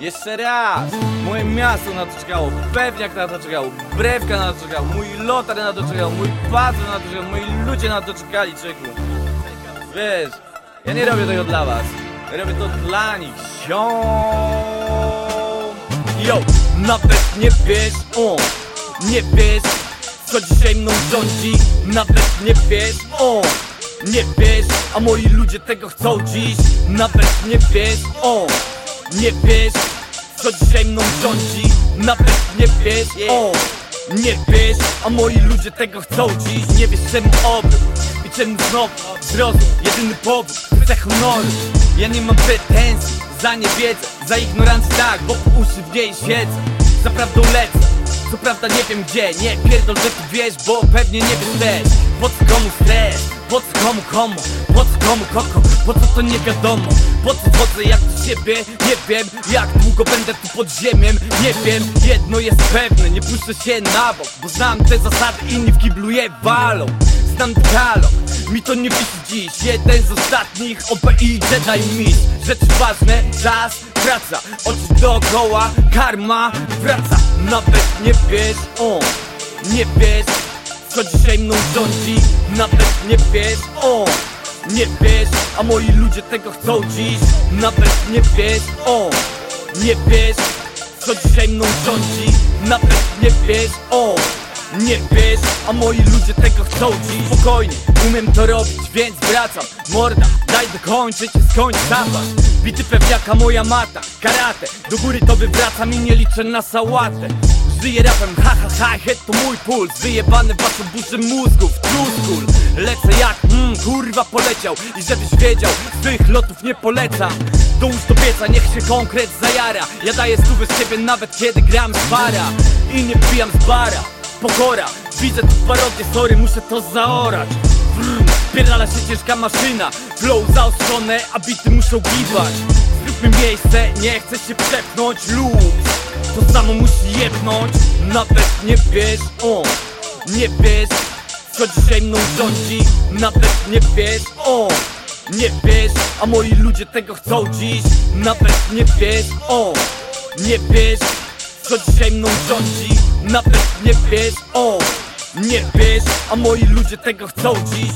Jeszcze raz. Moje miasto na to czekało, pewniak na to czekał. Brewka na to czekał, mój lotar na to czekał. Mój patron na to czekał, moi ludzie na to czekali, czeku Wiesz, ja nie robię tego dla was. Robię to dla nich, ziom Yo, nawet nie wiesz, o. Nie wiesz, co dzisiaj mną rządzi. Nawet nie wiesz, o. Nie wiesz, a moi ludzie tego chcą dziś. Nawet nie wiesz, o Nie wiesz, co dzisiaj mną rządzi. Nawet nie wiesz, o Nie wiesz, a moi ludzie tego chcą dziś. Nie wiesz czemu obrót i czemu znowu Zrozum, jedyny powód, chcę honoru Ja nie mam pretensji za niewiedzę Za ignorancję tak, bo po uszy w niej siedzę. Za prawdą lecę co prawda nie wiem gdzie, nie pierdol, że ty wiesz, bo pewnie nie wiesz też Po co komu stres, po co komu komu, po co komu koko, po co to nie wiadomo? Po co chodzę jak do siebie, nie wiem Jak długo będę tu pod ziemiem, nie wiem Jedno jest pewne, nie puszczę się na bok Bo znam te zasady, inni w kiblu je walą. Znam dialog, mi to nie wisi dziś. Jeden z ostatnich OPI Jedi Miss Rzeczy ważne, czas wraca Oczy dookoła, karma wraca. Nawet nie wiesz, o Nie wiesz, co dzisiaj mną rządzi. Nawet nie wiesz, o Nie wiesz, a moi ludzie tego chcą dziś. Nawet nie wiesz, o Nie wiesz, co dzisiaj mną rządzi. Nawet nie wiesz, o nie wiesz, a moi ludzie tego chcą dziś. Spokojnie, umiem to robić, więc wracam. Morda, daj dokończyć, skończ zapach Bity pewniaka moja mata, karate. Do góry to wywracam i nie liczę na sałatę Żyję rapem, ha ha ha, head to mój puls. Wyjebany w waszą burzę mózgów, true Lecę jak, mm, kurwa poleciał. I żebyś wiedział, tych lotów nie polecam Dołóż do pieca, niech się konkret zajara. Ja daję stówę z siebie nawet kiedy gram z bara. I nie pijam z bara Pokora, widzę tu parodię, sorry, muszę to zaorać. Brrr, Pierdala się ciężka maszyna. Flow zaostrzone, a bity muszą giwać Zróbmy miejsce, nie chcę się przepchnąć luz To samo musi jebnąć. Nawet nie wiesz, o Nie wiesz, co dzisiaj mną rządzi. Nawet nie wiesz, o Nie wiesz, a moi ludzie tego chcą dziś. Nawet nie wiesz, o Nie wiesz, co dzisiaj mną rządzi. Nawet nie wiesz, o Nie wiesz, a moi ludzie tego chcą dziś